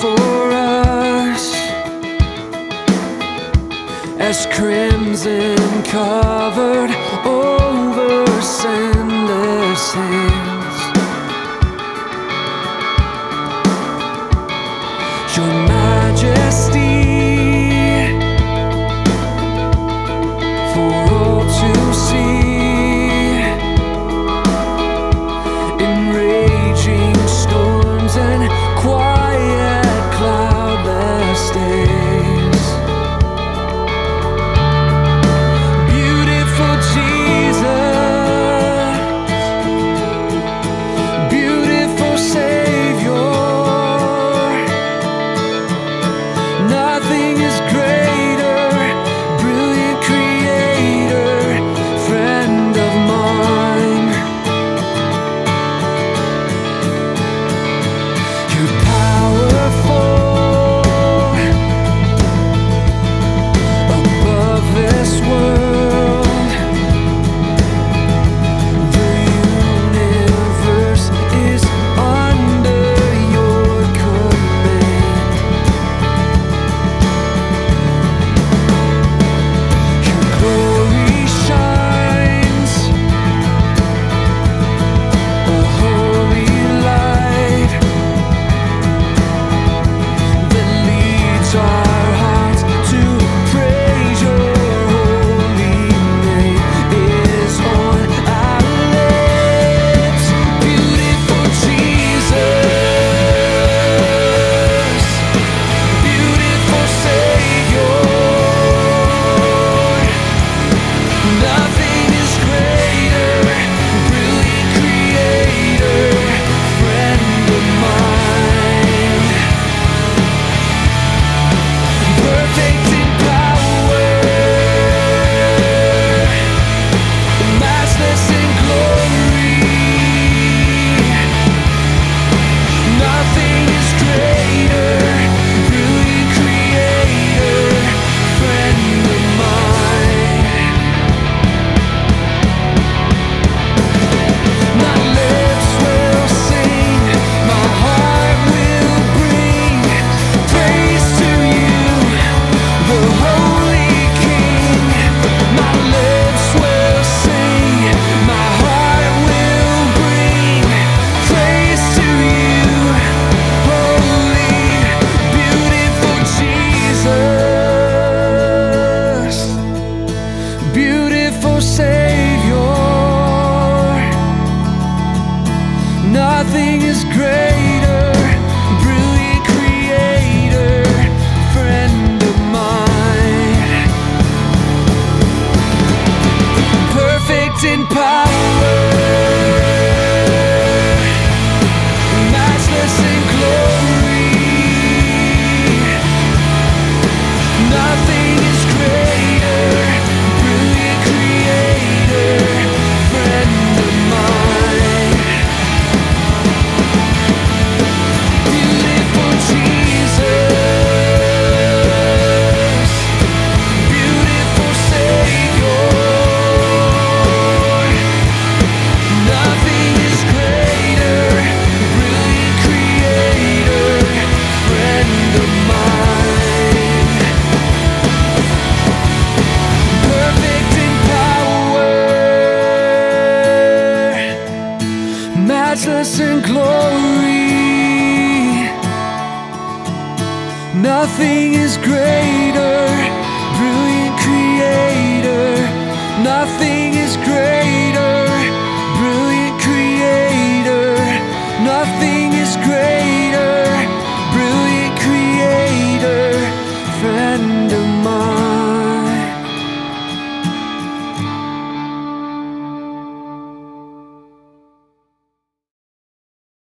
for us as crimson covered. Oh. is great. nothing is greater. glory. Nothing is greater, brilliant creator. Nothing is greater.